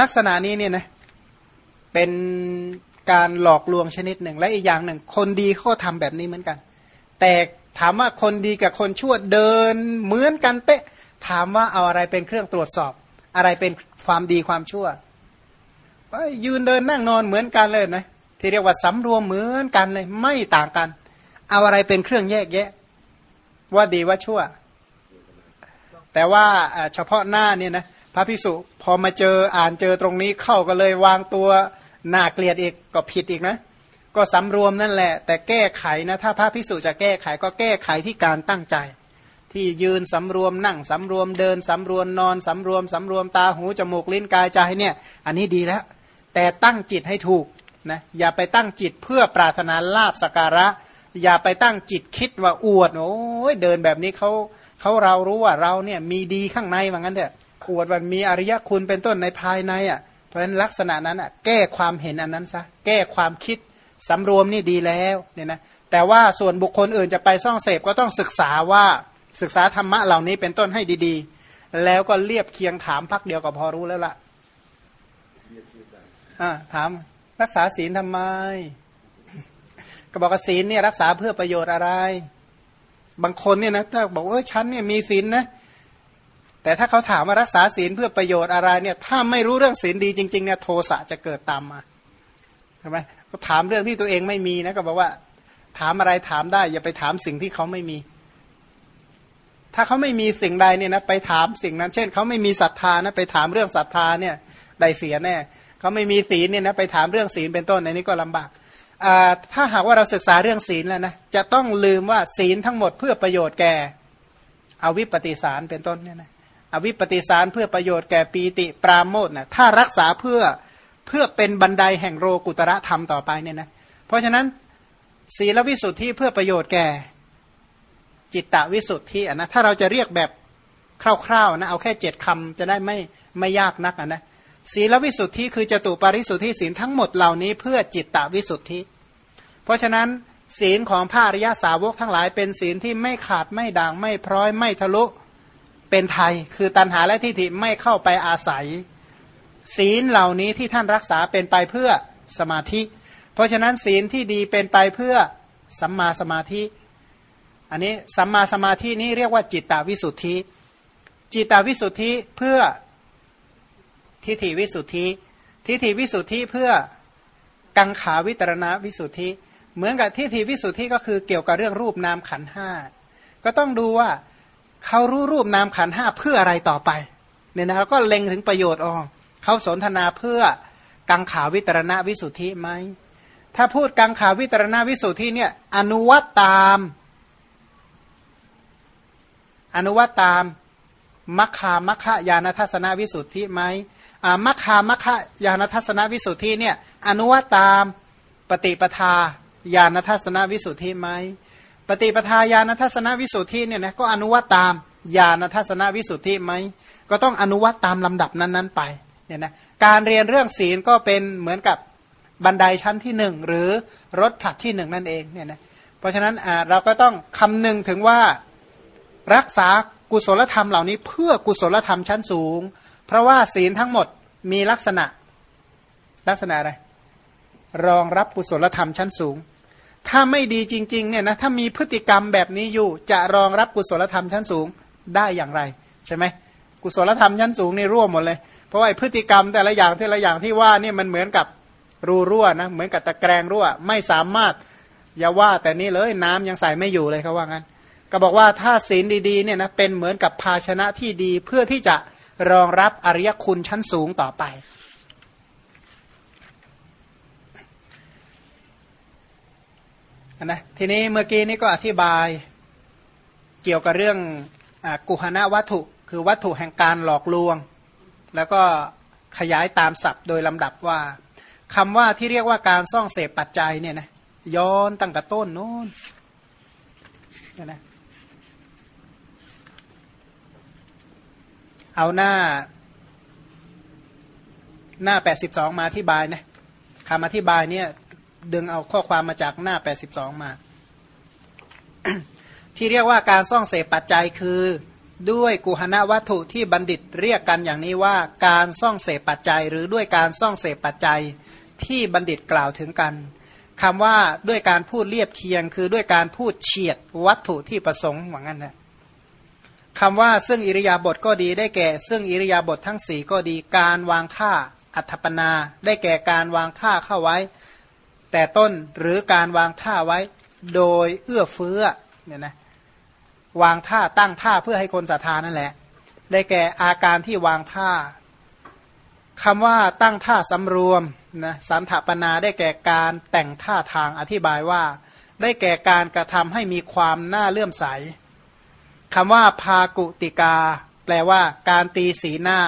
ลักษณะนี้เนี่ยนะเป็นการหลอกลวงชนิดหนึ่ง และอีกอย่างหนึ่ง คนดีเขาก็ทำแบบนี้เหมือนกัน แต่ถามว่าคนดีกับคนชั่วเดินเหมือนกันเป๊ะ ถามว่าเอาอะไรเป็นเครื่องตรวจสอบ อะไรเป็นความดีความชั่วยืนเดินนั่งนอนเหมือนกันเลยนะที่เรียกว่าสำรวมเหมือนกันเลย ไม่ต่างกัน เอาอะไรเป็นเครื่องแยกแยะ ว่าดีว่าชั่ว แต่ว่าอ่าเฉพาะหน้าเนี่ยนะ พระพิสุพอมาเจออ่านเจอตรงนี้เข้าก็เลยวางตัวหน้าเกลียดอีกก็ผิดอีกนะ ก็สำรวมนั่นแหละ แต่แก้ไขนะถ้าพระพิสุจะแก้ไขก็แก้ไขที่การตั้งใจ ที่ยืนสำรวมนั่งสำรวมเดินสำรวมนอนสำรวมสำรวมตาหูจมูกลิ้นกายใจเนี่ย อันนี้ดีแล้ว แต่ตั้งจิตให้ถูกนะอย่าไปตั้งจิตเพื่อปรารถนาลาบสกการะ อย่าไปตั้งจิตคิดว่าอวดโอ้ยเดินแบบนี้เขาเขาเรารู้ว่าเราเนี่ยมีดีข้างในว่างั้นเถอะ อวดว่ามีอริยคุณเป็นต้นในภายในอะ เพราะฉะนั้นลักษณะนั้นอะแก้ความเห็นอันนั้นซะแก้ความคิดสำรวมนี่ดีแล้วเนี่ยนะแต่ว่าส่วนบุคคลอื่นจะไปซ่องเสพก็ต้องศึกษาว่าศึกษาธรรมะเหล่านี้เป็นต้นให้ดีๆ แล้วก็เรียบเคียงถามพักเดียวก็พอรู้แล้วล่ะอ่าถามรักษาศีลทำไม ก็บอกว่าศีลเนี่ยรักษาเพื่อประโยชน์อะไร บางคนเนี่ยนะถ้าบอกว่าเออฉันเนี่ยมีศีลนะ แต่ถ้าเขาถามว่ารักษาศีลเพื่อประโยชน์อะไรเนี่ยถ้าไม่รู้เรื่องศีลดีจริงๆเนี่ยโทสะจะเกิดตามมาใช่ไหมก็ถามเรื่องที่ตัวเองไม่มีนะก็บอกว่า ถามอะไรถามได้ อย่าไปถามสิ่งที่เขาไม่มี ถ้าเขาไม่มีสิ่งใดเนี่ยนะไปถามสิ่งนั้น เช่นเขาไม่มีศรัทธานะไปถามเรื่องศรัทธาเนี่ยได้เสียแน่เขาไม่มีศีลเนี่ยนะไปถามเรื่องศีลเป็นต้นในนี้ก็ลำบากถ้าหากว่าเราศึกษาเรื่องศีลแล้วนะจะต้องลืมว่าศีลทั้งหมดเพื่อประโยชน์แก่อวิปปิสารเป็นต้นเนี่ยนะ อวิปปิสารเพื่อประโยชน์แก่ปีติปราโมทนะถ้ารักษาเพื่อเพื่อเป็นบันไดแห่งโรกุตระธรรมต่อไปเนี่ยนะเพราะฉะนั้นศีลวิสุทธิเพื่อประโยชน์แก่จิตตวิสุทธิอะนะถ้าเราจะเรียกแบบคร่าวๆนะเอาแค่เจ็ดคำจะได้ไม่ไม่ยากนักอะนะศีลวิสุทธิคือจตุปาริสุทธิศีลทั้งหมดเหล่านี้เพื่อจิตตวิสุทธิ เพราะฉะนั้นศีลของพระอริยสาวกทั้งหลายเป็นศีลที่ไม่ขาดไม่ด่างไม่พร้อยไม่ทะลุ เป็นไทย คือตันหาและทิฏฐิไม่เข้าไปอาศัย ศีลเหล่านี้ที่ท่านรักษาเป็นไปเพื่อสมาธิ เพราะฉะนั้นศีลที่ดีเป็นไปเพื่อสัมมาสมาธิ อันนี้สัมมาสมาธินี้เรียกว่าจิตตวิสุทธิ จิตตวิสุทธิเพื่อทิฏฐิวิสุทธิ ทิฏฐิวิสุทธิเพื่อกังขาวิตรณวิสุทธิ เหมือนกับทิฏฐิวิสุทธิก็คือเกี่ยวกับเรื่องรูปนามขันห้าก็ต้องดูว่า เขารู้รูปนามขันห้าเพื่ออะไรต่อไปเนี่ยนะก็เล็งถึงประโยชน์อ๋อเขาสนทนาเพื่อกังขาวิตรณวิสุทธิไหมถ้าพูดกังขาวิตรณวิสุทธิเนี่ยอนุวัตตาม อนุวัตตามมัคคามัคคายานทัศนวิสุทธิไหมมัคคามัคคายานทัศนวิสุทธิเนี่ยอนุวัตตามปฏิปทาญาณทัศนวิสุทธิไหม ปฏิปทาญาณทัศนวิสุทธิเนี่ยนะก็อนุวัตตามญาณทัศนวิสุทธิไหมก็ต้องอนุวัตตามลำดับนั้นๆไปเนี่ยนะการเรียนเรื่องศีลก็เป็นเหมือนกับบันไดชั้นที่หนึ่งหรือรถผลัดที่หนึ่งนั่นเองเนี่ยนะเพราะฉะนั้นเราก็ต้องคำนึงถึงว่ารักษากุศลธรรมเหล่านี้เพื่อกุศลธรรมชั้นสูง เพราะว่าศีลทั้งหมดมีลักษณะลักษณะอะไรรองรับกุศลธรรมชั้นสูง ถ้าไม่ดีจริงๆเนี่ยนะถ้ามีพฤติกรรมแบบนี้อยู่ จะรองรับกุศลธรรมชั้นสูงได้อย่างไรใช่ไหมกุศลธรรมชั้นสูงนี่ร่วมหมดเลย เพราะว่าพฤติกรรมแต่ละอย่างแต่ละอย่างที่ว่านี่มันเหมือนกับรูรั่วนะเหมือนกับตะแกรงรั่ว ไม่สามารถอย่าว่าแต่นี้เลยน้ำยังใส่ไม่อยู่เลยเขาว่างั้น ก็บอกว่าถ้าศีลดีๆเนี่ยนะเป็นเหมือนกับภาชนะที่ดีเพื่อที่จะรองรับอริยคุณชั้นสูงต่อไป นะทีนี้เมื่อกี้นี้ก็อธิบายเกี่ยวกับเรื่องอกุหณวัตถุ คือวัตถุแห่งการหลอกลวง แล้วก็ขยายตามศัพท์โดยลำดับว่าคำว่าที่เรียกว่าการซ่องเสพปัจจัยเนี่ยนะย้อนตั้งแต่ต้นโน้นเนี่ยนะเอาหน้า หน้าแปดสิบสองมาอธิบายนะคำอธิบายเนี่ย ดึงเอาข้อความมาจากหน้าแปดสิบสองมา ที่เรียกว่าการซ่องเสพปัจจัยคือด้วยกุหณวัตถุที่บัณฑิตเรียกกันอย่างนี้ว่าการซ่องเสพปัจจัย หรือด้วยการซ่องเสพปัจจัยที่บัณฑิตกล่าวถึงกันคำว่าด้วยการพูดเรียบเคียง คือด้วยการพูดเฉียดวัตถุที่ประสงค์ว่างั้นนะคำว่าซึ่งอิริยาบถก็ดีได้แก่ ซึ่งอิริยาบถททั้งสี่ก็ดีการวางท่าอัธปนา ได้แก่การวางท่าเข้าไว้ แต่ต้นหรือการวางท่าไว้โดยเอื้อเฟื้อเนี่ยนะวางท่าตั้งท่าเพื่อให้คนศรัทธานั่นแหละ ได้แก่อาการที่วางท่าคำว่าตั้งท่าสำรวมนะสันถปนาได้แก่การแต่งท่าทางอธิบายว่า ได้แก่การกระทำให้มีความน่าเลื่อมใสคำว่าพากุติกา แปลว่า การตีสีหน้า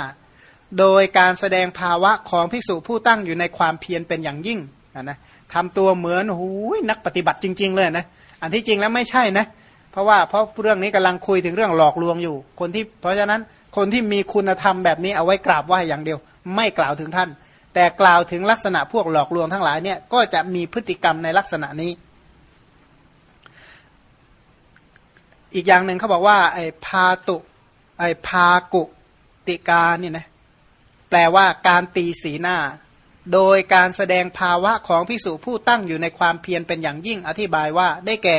โดยการแสดงภาวะของภิกษุผู้ตั้งอยู่ในความเพียรเป็นอย่างยิ่งนะ ทำตัวเหมือนหูยนักปฏิบัติจริง ๆ เลยนะ อันที่จริงแล้วไม่ใช่นะ เพราะว่าเพราะเรื่องนี้กำลังคุยถึงเรื่องหลอกลวงอยู่ คนที่เพราะฉะนั้นคนที่มีคุณธรรมแบบนี้เอาไว้กราบไหว้อย่างเดียว ไม่กล่าวถึงท่าน แต่กล่าวถึงลักษณะพวกหลอกลวงทั้งหลายเนี่ยก็จะมีพฤติกรรมในลักษณะนี้ อีกอย่างหนึ่งเขาบอกว่าไอ้พาตุไอ้พากุติกาเนี่ยนะแปลว่าการตีสีหน้า โดยการแสดงภาวะของภิกษุผู้ตั้งอยู่ในความเพียรเป็นอย่างยิ่งอธิบายว่าได้แก่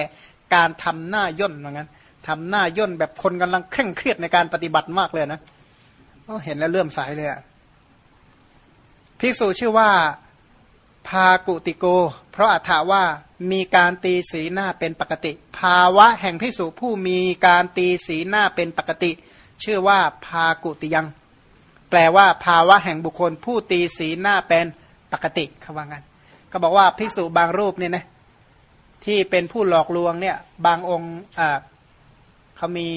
การทำหน้าย่นเหมือนกันทำหน้าย่นแบบคนกำลังเคร่งเครียดในการปฏิบัติมากเลยนะเห็นแล้วเลื่อมสายเลยอะภิกษุชื่อว่าพากุติโก เพราะอัฏฐาว่ามีการตีสีหน้าเป็นปกติ ภาวะแห่งภิกษุผู้มีการตีสีหน้าเป็นปกติ ชื่อว่าพากุติยัง แปลว่าภาวะแห่งบุคคล ผู้ตีสีหน้าเป็นปกติเขาว่างั้น ก็บอกว่าภิกษุบางรูปเนี่ยนะที่เป็นผู้หลอกลวงเนี่ย บางองค์เขามี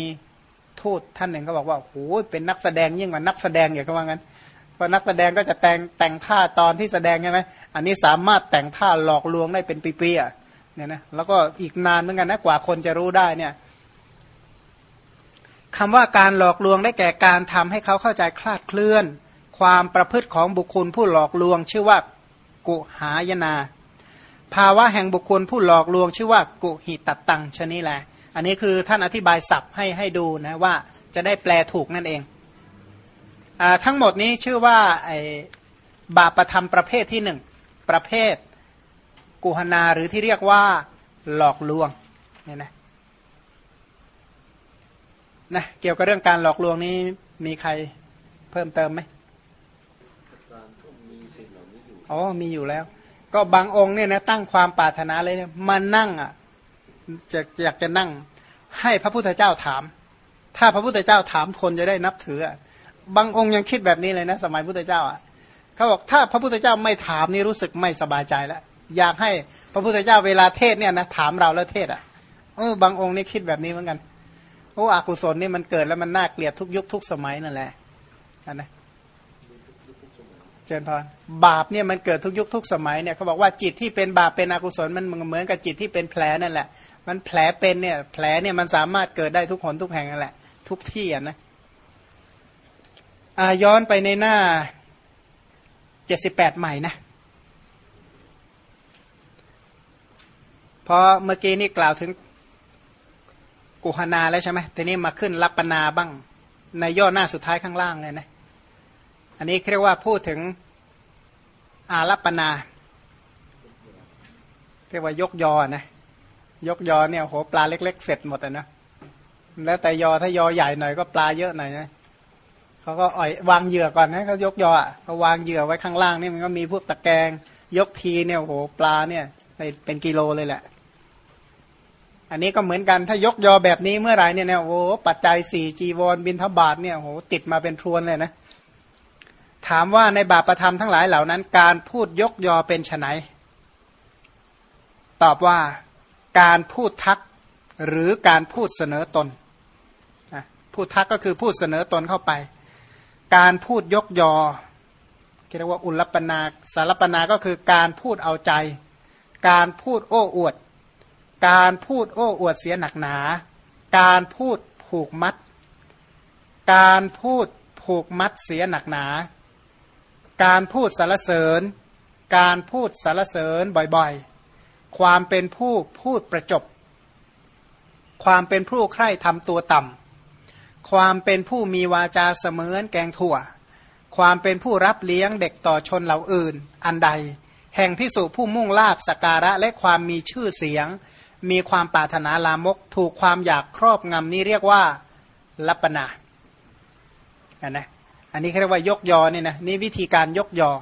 ทูตท่านหนึ่งก็บอกว่าโอ้โหเป็นนักแสดงยิ่งกว่านักแสดงอย่างก็ว่างั้นเพราะนักแสดงก็จะแต่งแต่งท่าตอนที่แสดงใช่ไหมอันนี้สามารถแต่งท่าหลอกลวงได้เป็นปีๆอะเนี่ยนะแล้วก็อีกนานเหมือนกันนะกว่าคนจะรู้ได้เนี่ย คำว่าการหลอกลวงได้แก่การทำให้เขาเข้าใจคลาดเคลื่อน ความประพฤติของบุคคลผู้หลอกลวง ชื่อว่ากุหายนา ภาวะแห่งบุคคลผู้หลอกลวง ชื่อว่ากุหิตัดตังชนี้แหละ อันนี้คือท่านอธิบายศัพท์ให้ให้ดูนะว่าจะได้แปลถูกนั่นเองอทั้งหมดนี้ชื่อว่าบาปประธรรมประเภทที่หนึ่งประเภทกุหนาหรือที่เรียกว่าหลอกลวงเนี่ยนะ นะเกี่ยวกับเรื่องการหลอกลวงนี้มีใครเพิ่มเติมไหมอ๋อมีอยู่แล้ว ก็บางองค์เนี่ยนะตั้งความปรารถนาเลยเนี่ยมานั่งอะจะอยากจะนั่ง ให้พระพุทธเจ้าถาม ถ้าพระพุทธเจ้าถามคนจะได้นับถือบางองค์ยังคิดแบบนี้เลยนะ สมัยพุทธเจ้าอะเขาบอกถ้าพระพุทธเจ้าไม่ถามนี่รู้สึกไม่สบายใจแล้วอยากให้พระพุทธเจ้าเวลาเทศเนี่ยนะถามเราแล้วเทศอะเออบางองค์นี่คิดแบบนี้เหมือนกัน โอ้อกุศลนี่มันเกิดแล้วมันน่าเกลียดทุกยุคทุกสมัยนั่นแหละอันนะเจนพรบาปเนี่ยมันเกิดทุกยุคทุกสมัยเนี่ยเขาบอกว่าจิตที่เป็นบาปเป็นอกุศลมันเหมือนกับจิตที่เป็นแผลนั่นแหละ มันแผลเป็นเนี่ย แผลเนี่ยมันสามารถเกิดได้ทุกคนทุกแห่งนั่นแหละ ทุกที่อะนะย้อนไปในหน้าเจ็ดสิบแปดใหม่นะเพราะเมื่อกี้นี่กล่าวถึง กุหนาแล้วใช่ไหมทีนี้มาขึ้นรับปนาบ้าง ในย่อหน้าสุดท้ายข้างล่างเลยนะ อันนี้เรียกว่าพูดถึงอารัปนา เรียกว่ายกยอนะ ยกยอเนี่ยโหปลาเล็ก ๆ เสร็จหมดนะแล้วแต่ยอถ้ายอใหญ่หน่อยก็ปลาเยอะหน่อยนะเขาก็อ่อยวางเหยื่อก่อนนะเขายกยออะเขาวางเหยื่อไว้ข้างล่างนี่มันก็มีพวกตะแกรงยกทีเนี่ยโหปลาเนี่ยเป็นกิโลเลยแหละ อันนี้ก็เหมือนกันถ้ายกยอแบบนี้เมื่อไหร่เนี่ยโอ้ปัจจัยสี่จีวรบินทบาทเนี่ยโหติดมาเป็นทวนเลยนะ ถามว่าในบาปประธรรมทั้งหลายเหล่านั้น การพูดยกยอเป็นไฉนตอบว่าการพูดทักหรือการพูดเสนอตนพูดทักก็คือพูดเสนอตนเข้าไป การพูดยกยอเรียกว่าอุลปนาสารปนาก็คือการพูดเอาใจ การพูดโอ้อวด การพูดโอ้อวดเสียหนักหนา การพูดผูกมัด การพูดผูกมัดเสียหนักหนา การพูดสารเสริญ การพูดสารเสริญบ่อยๆ ความเป็นผู้พูดประจบ ความเป็นผู้ใคร่ทำตัวต่ำ ความเป็นผู้มีวาจาเสมือนแกงถั่ว ความเป็นผู้รับเลี้ยงเด็กต่อชนเหล่าอื่น อันใด แห่งพิสุผู้มุ่งลาบสการะและความมีชื่อเสียง มีความปรารถนาลามก ถูกความอยากครอบงำนี้เรียกว่าลัปนาอันนะอันนี้เรียกว่ายกยอเนี่ยนะนี่วิธีการยกยอ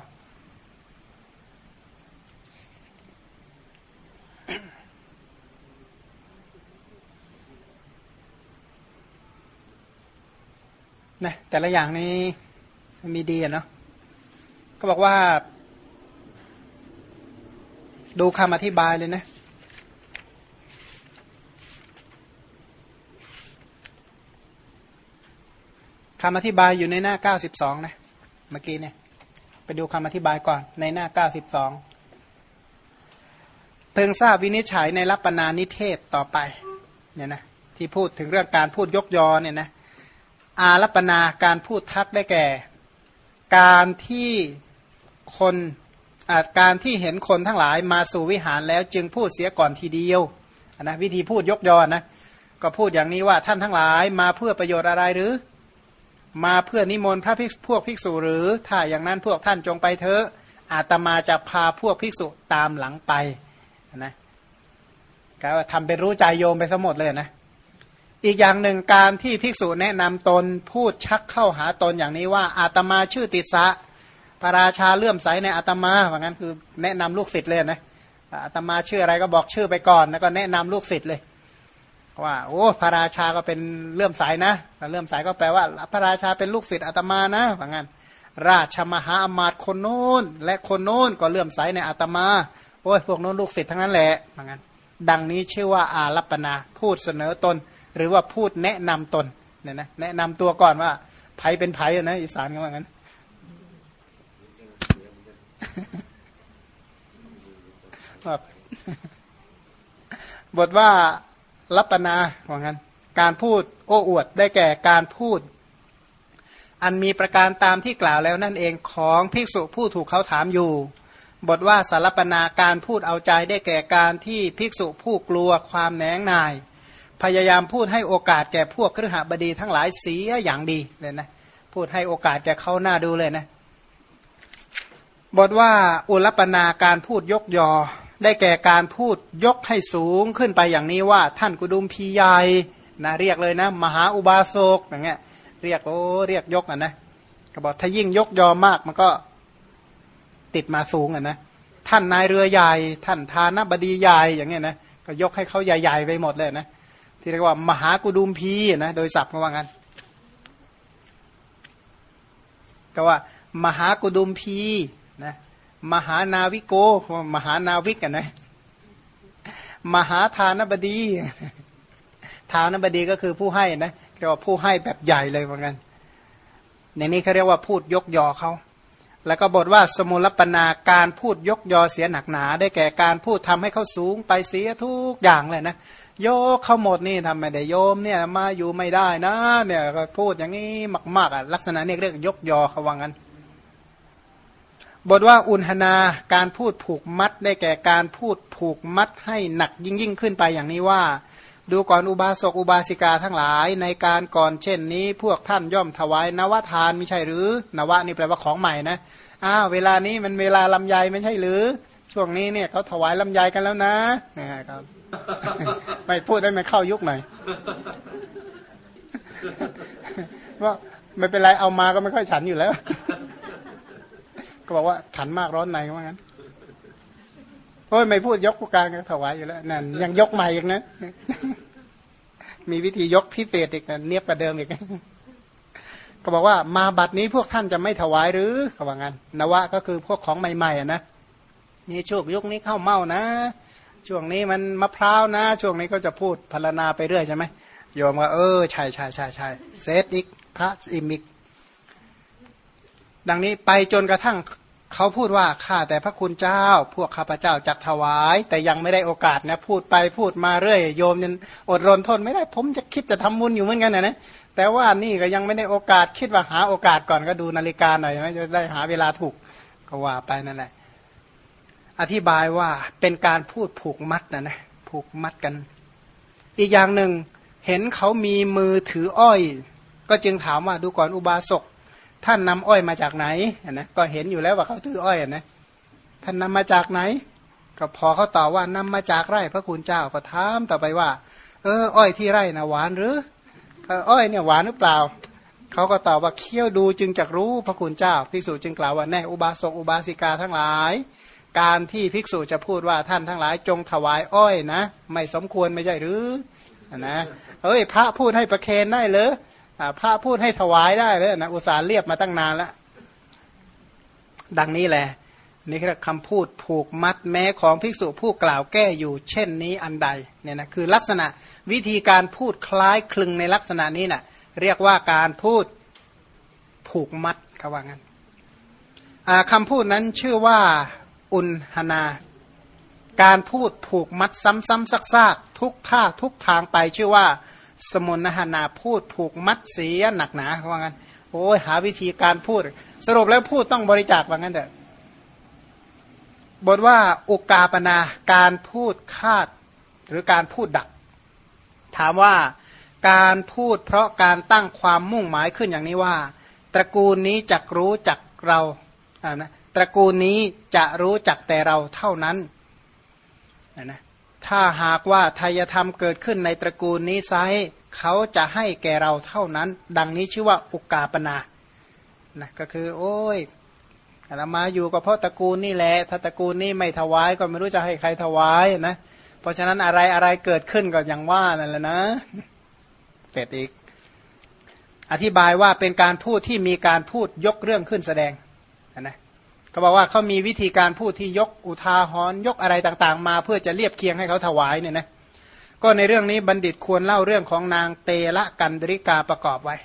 นะแต่ละอย่างนี้มีดีอะเนาะก็บอกว่า ดูคำอธิบายเลยนะ คำอธิบายอยู่ในหน้า 92 นะ เมื่อกี้เนี่ย ไปดูคำอธิบายก่อนในหน้า 92 เพิ่งทราบวินิจฉัยในรับปนานิเทศต่อไปเนี่ยนะที่พูดถึงเรื่องการพูดยกยอเนี่ยนะอารัปนาการพูดทักได้แก่ การที่คนการที่เห็นคนทั้งหลายมาสู่วิหารแล้วจึงพูดเสียก่อนทีเดียวนะวิธีพูดยกยอนะก็พูดอย่างนี้ว่าท่านทั้งหลายมาเพื่อประโยชน์อะไรหรือ มาเพื่อนิมนต์พระภิกษุพวกภิกษุหรือ ถ้าอย่างนั้นพวกท่านจงไปเถอะอาตมาจะพาพวกภิกษุตามหลังไปนะก็ทำเป็นรู้ใจโยมไปสมหมดเลยนะอีกอย่างหนึ่งการที่ภิกษุแนะนำตนพูดชักเข้าหาตนอย่างนี้ว่าอาตมาชื่อติสะพระราชาเลื่อมใสในอาตมาว่างั้นคือแนะนำลูกศิษย์เลยนะอาตมาชื่ออะไรก็บอกชื่อไปก่อน แล้วก็แนะนำลูกศิษย์เลย ว่าโอ้พระราชาก็เป็นเลื่อมใสนะเลื่อมใสก็แปลว่า พระราชาเป็นลูกศิษย์อาตมานะว่างั้นราชมหาอมาตย์คนโน้น และคนโน้นก็เลื่อมใสในอาตมาโอ้ยพวกโน้นลูกศิษย์ทั้งนั้นแหละว่างั้นดังนี้ชื่อว่าอารัปนาพูดเสนอตน หรือว่าพูดแนะนำตนเนี่ยนะแนะนำตัวก่อนว่าไผเป็นไผนะอีสานก็ว่างั้นบทว่า รัปนาว่างั้น การพูดโอ้อวดได้แก่การพูด อันมีประการตามที่กล่าวแล้วนั่นเองของภิกษุผู้ถูกเขาถามอยู่ บทว่าสารปนาการพูดเอาใจได้แก่การที่ภิกษุผู้กลัวความแหนงนาย พยายามพูดให้โอกาสแก่พวกครหบดีทั้งหลายเสียอย่างดีเลยนะพูดให้โอกาสแก่เขาหน้าดูเลยนะบทว่าอุลปนาการพูดยกยอ ได้แก่การพูดยกให้สูงขึ้นไปอย่างนี้ว่า ท่านกุดุมพียายนะเรียกเลยนะ มหาอุบาสกอย่างเงี้ยเรียกโอ้เรียกยกอะนะก็บอกถ้ายิ่งยกยอมากมันก็ติดมาสูงอะนะท่านนายเรือใหญ่ ท่านทานบดีใหญ่อย่างเงี้ยนะก็ยกให้เขาใหญ่ๆไปหมดเลยนะที่เรียกว่ามหากุดุมพีนะโดยศัพท์เขาว่างั้นก็ว่ามหากุดุมพีนะ มหานาวิโก มหานาวิกกันนะ มหาทานบดี ทานบดีก็คือผู้ให้นะเรียกว่าผู้ให้แบบใหญ่เลยว่างั้นในนี้เขาเรียกว่าพูดยกยอเขาแล้วก็บทว่าสมุลปนาการพูดยกยอเสียหนักหนา ได้แก่การพูดทำให้เขาสูงไปเสียทุกอย่างเลยนะโยกเข้าหมดนี่ทำไมได้โยมเนี่ยมาอยู่ไม่ได้นะเนี่ยก็พูดอย่างนี้มากๆอะลักษณะนี้เรียกยกยอเขาว่างั้น บทว่าอุณหนาการพูดผูกมัดได้แก่การพูดผูกมัดให้หนักยิ่งยิ่งขึ้นไปอย่างนี้ว่า ดูก่อนอุบาสกอุบาสิกาทั้งหลายในการก่อนเช่นนี้พวกท่านย่อมถวายนวทานไม่ใช่หรือนวะนี่แปลว่าของใหม่นะอ้าวเวลานี้มันเวลาลำไยไม่ใช่หรือ ช่วงนี้เนี่ยเขาถวายลำไยกันแล้วนะนะครับไม่พูดได้ไม่เข้ายุคหน่อยว่าไม่เป็นไรเอามาก็ไม่ค่อยฉันอยู่แล้ว ก็บอกว่าฉันมากร้อนในว่างั้นโอ้ยไม่พูดยกผู้การก็ถวายอยู่แล้วนั่นยังยกใหม่อีกนะ มีวิธียกพิเศษอีกนะเนียบกว่าเดิมอีกก็บอกว่ามาบัดนี้พวกท่านจะไม่ถวายหรือเขาว่างั้นนวะก็คือพวกของใหม่ๆอะนะนี่ช่วงยุคนี้เข้าเมานะ ช่วงนี้มันมะพร้าวนะ ช่วงนี้ก็จะพูดพรรณนาไปเรื่อยใช่ไหมโยมก็เออใช่ใช่ใช่ใช่เซตอีกพระอิมิก ดังนี้ไปจนกระทั่งเขาพูดว่าข้าแต่พระคุณเจ้า พวกข้าพเจ้าจักถวาย แต่ยังไม่ได้โอกาสนะพูดไปพูดมาเรื่อยโยมยังอดรนทนไม่ได้ผมจะคิดจะทำบุญอยู่เหมือนกันนะนะแต่ว่านี่ก็ยังไม่ได้โอกาสคิดว่าหาโอกาสก่อนก็ดูนาฬิกาหน่อยไหมจะได้หาเวลาถูกก็ว่าไปนั่นแหละ อธิบายว่าเป็นการพูดผูกมัดนะนะผูกมัดกัน อีกอย่างหนึ่งเห็นเขามีมือถืออ้อย ก็จึงถามว่าดูก่อนอุบาสก ท่านนำอ้อยมาจากไหนนะก็เห็นอยู่แล้วว่าเขาถืออ้อยนะท่านนำมาจากไหน ก็พอเขาตอบว่านำมาจากไร่พระคุณเจ้าก็ถามต่อไปว่า เออ อ้อยที่ไร่นะหวานหรืออ้อยเนี่ยหวานหรือเปล่าเขาก็ตอบว่าเคี่ยวดูจึงจะรู้พระคุณเจ้าภิกษุจึงกล่าวว่าแน่อุบาสกอุบาสิกาทั้งหลาย การที่ภิกษุจะพูดว่าท่านทั้งหลาย จงถวายอ้อยนะ ไม่สมควรไม่ใช่หรือนะเอ้ยพระพูดให้ประเคนได้เลย พระพูดให้ถวายได้เลยนะอุตสาห์เรียบมาตั้งนานแล้วดังนี้แหละนี่คือคำพูดผูกมัดแม้ของภิกษุผู้กล่าวแก้อยู่ เช่นนี้อันใดเนี่ยนะคือลักษณะวิธีการพูดคล้ายคลึงในลักษณะนี้นะ่ะ เรียกว่าการพูดผูกมัดคำว่างั้นคำพูดนั้นชื่อว่าอุนหนา การพูดผูกมัดซ้ำๆซากๆทุกท่าทุกทางไปชื่อว่า สมุนหนาพูดผูกมัดเสียหนักหนาว่างั้นโอ้ยหาวิธีการพูด สรุปแล้วพูดต้องบริจาคว่างั้นเถอะบทว่าอุกาปนาการพูดคาดหรือการพูดดัก ถามว่าการพูดเพราะการตั้งความมุ่งหมายขึ้นอย่างนี้ว่า ตระกูลนี้จะรู้จักเราอ่านะตระกูลนี้จะรู้จักแต่เราเท่านั้นนะ ถ้าหากว่าทายธรรมเกิดขึ้นในตระกูลนี้ไซเขาจะให้แก่เราเท่านั้น ดังนี้ชื่อว่าอุกาปนานะก็คือ โอ้ยเรามาอยู่กับพ่อตระกูลนี่แหละถ้าตระกูลนี้ไม่ถวายก็ไม่รู้จะให้ใครถวายนะเพราะฉะนั้นอะไรอะไรเกิดขึ้นก็อย่างว่านั่นแหละนะเป็ดอีก อธิบายว่าเป็นการพูดที่มีการพูดยกเรื่องขึ้นแสดงนะ เขาบอกว่าเขามีวิธีการพูดที่ยกอุทาหรณ์ยกอะไรต่างๆ มา เพื่อจะเรียบเคียงให้เขาถวายเนี่ยนะก็ในเรื่องนี้บัณฑิตควรเล่าเรื่องของนางเตละกันดริกาประกอบไว้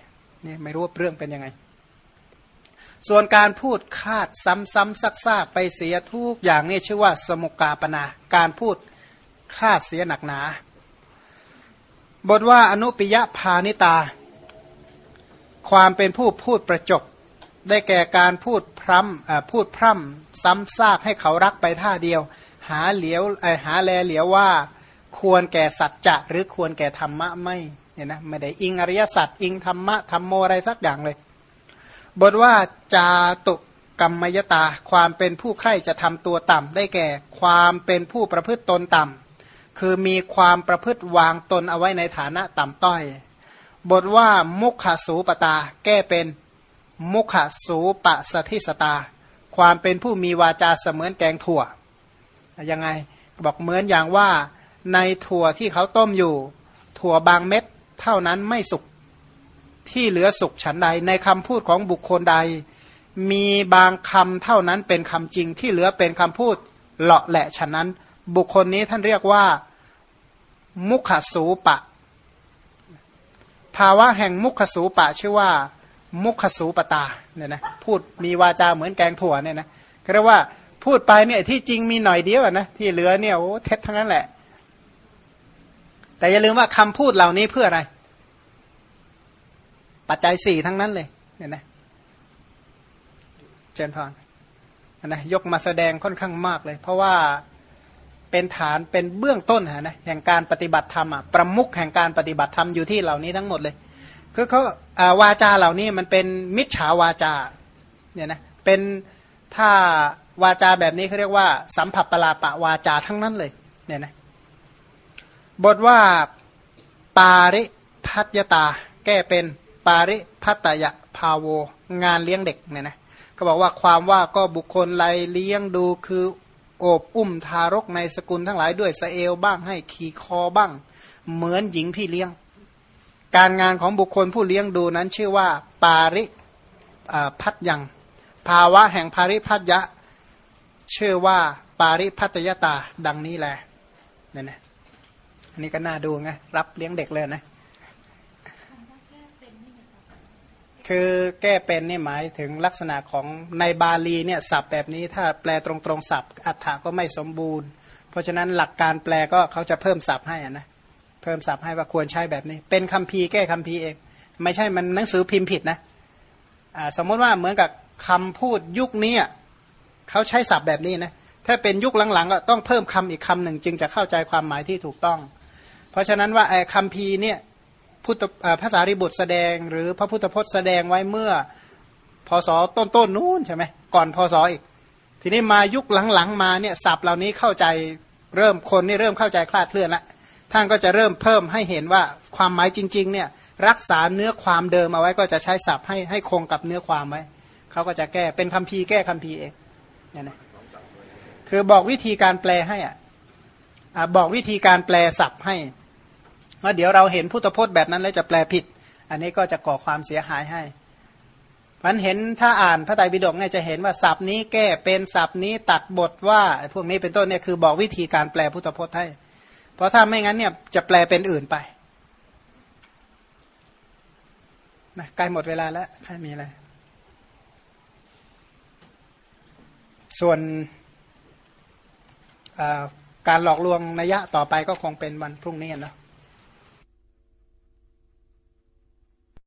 นี่ไม่รู้ว่าเรื่องเป็นยังไง ส่วนการพูดคาดซ้ำๆซักๆไปเสียทุกอย่างนี่ชื่อว่าสมุกาปนา การพูดคาดเสียหนักหนา บทว่าอนุปิยพาณิตา ความเป็นผู้พูดประจบ ได้แก่การพูดพร่ำพูดพร่ำซ้ำซากให้เขารักไปท่าเดียว หาเหลียวหาแลเหลียวว่า ควรแก่สัจจะหรือควรแก่ธรรมะไม่เนี่ยนะไม่ได้อิงอริยสัจอิงธรรมะธรรมโมอะไรสักอย่างเลย บทว่าจาตุกรรมยตา ความเป็นผู้ใคร่จะทำตัวต่ำได้แก่ความเป็นผู้ประพฤติตนต่ำคือมีความประพฤติวางตนเอาไว้ในฐานะต่ำต้อย บทว่ามุขสูปตาแก้เป็น มุขสูปสถิสตา ความเป็นผู้มีวาจาเสมือนแกงถั่วยังไงบอกเหมือนอย่างว่าในถั่วที่เขาต้มอยู่ ถั่วบางเม็ด เท่านั้นไม่สุกที่เหลือสุกฉันใด ในคำพูดของบุคคลใด มีบางคำเท่านั้นเป็นคำจริงที่เหลือเป็นคำพูดเลาะแหละฉะนั้น บุคคลนี้ท่านเรียกว่ามุขสูปะ ภาวะแห่งมุขสูปะชื่อว่า มุขสูปตาเนี่ยนะพูดมีวาจาเหมือนแกงถั่วเนี่ยนะเรียกว่าพูดไปเนี่ยที่จริงมีหน่อยเดียวนะที่เหลือเนี่ยโอ้เท็จทั้งนั้นแหละ แต่อย่าลืมว่าคำพูดเหล่านี้เพื่ออะไร ปัจจัยสี่ทั้งนั้นเลยเนี่ยนะเจนพรนะยกมาแสดงค่อนข้างมากเลย เพราะว่าเป็นฐานเป็นเบื้องต้นนะแห่งการปฏิบัติธรรมอะประมุขแห่งการปฏิบัติธรรมอยู่ที่เหล่านี้ทั้งหมดเลย คือเขาวาจาเหล่านี้มันเป็นมิจฉาวาจาเนี่ยนะเป็นถ้าวาจาแบบนี้เขาเรียกว่า สัมผัสปลาปะวาจาทั้งนั้นเลยเนี่ยนะบทว่าปาริพัตยตา แก้เป็นปาริพัตยภาโว งานเลี้ยงเด็กเนี่ยนะเขาบอกว่าความว่าก็บุคคลไรเลี้ยงดูคือโอบอุ้มทารกในสกุลทั้งหลายด้วยสเอลบ้างให้ขี่คอบ้าง เหมือนหญิงพี่เลี้ยง การงานของบุคคลผู้เลี้ยงดูนั้นชื่อว่า ปาริพัตยัง ภาวะแห่งปาริพัตยะ ชื่อว่าปาริพัตยตาดังนี้แหละนี่นะอันนี้ก็น่าดูไงรับเลี้ยงเด็กเลยนะคือแก้เป็นนี่หมายถึงลักษณะของในบาลีเนี่ยศัพท์แบบนี้ถ้าแปลตรงๆศัพท์ อัฏฐาก็ไม่สมบูรณ์ เพราะฉะนั้นหลักการแปลก็เขาจะเพิ่มศัพท์ให้นะ เพิ่มศัพท์ให้ว่าควรใช้แบบนี้ เป็นคัมภีร์แก้คัมภีร์เอง ไม่ใช่มันหนังสือพิมพ์ผิดนะสมมติว่าเหมือนกับคำพูดยุคนี้เขาใช้ศัพท์แบบนี้นะถ้าเป็นยุคหลังๆ ก็ต้องเพิ่มคำอีกคำหนึ่งจึงจะเข้าใจความหมายที่ถูกต้อง เพราะฉะนั้นว่าไอ้คัมภีร์เนี่ยพุทธภาษาริบุตรแสดง หรือพระพุทธพจน์แสดงไว้เมื่อพศต้นๆนนู้นใช่ไหมก่อนพศอีก ทีนี้มายุคหลังๆ มาเนี่ยศัพท์เหล่านี้เข้าใจเริ่มคนนี่เริ่มเข้าใจคลาดเคลื่อนละ ท่านก็จะเริ่มเพิ่มให้เห็นว่าความหมายจริง ๆ เนี่ยรักษาเนื้อความเดิมเอาไว้ก็จะใช้ศัพท์ให้ให้คงกับเนื้อความไว้เขาก็จะแก้เป็นคัมภีร์แก้คัมภีร์เองเนี่ยนะคือบอกวิธีการแปลให้อะอ่าบอกวิธีการแปลศัพท์ให้ว่าเดี๋ยวเราเห็นพุทธพจน์แบบนั้นแล้วจะแปลผิด อันนี้ก็จะก่อความเสียหายให้มันเห็นถ้าอ่านพระไตรปิฎกเนี่ยจะเห็นว่าศัพท์นี้แก้เป็นศัพท์นี้ตัดบทว่าพวกนี้เป็นต้นเนี่ยคือบอกวิธีการแปลพุทธพจน์ให้ เพราะถ้าไม่งั้นเนี่ยจะแปลเป็นอื่นไปนะใกล้หมดเวลาแล้วใครมีอะไร ส่วนการหลอกลวงนัยยะต่อไปก็คงเป็นวันพรุ่งนี้นะ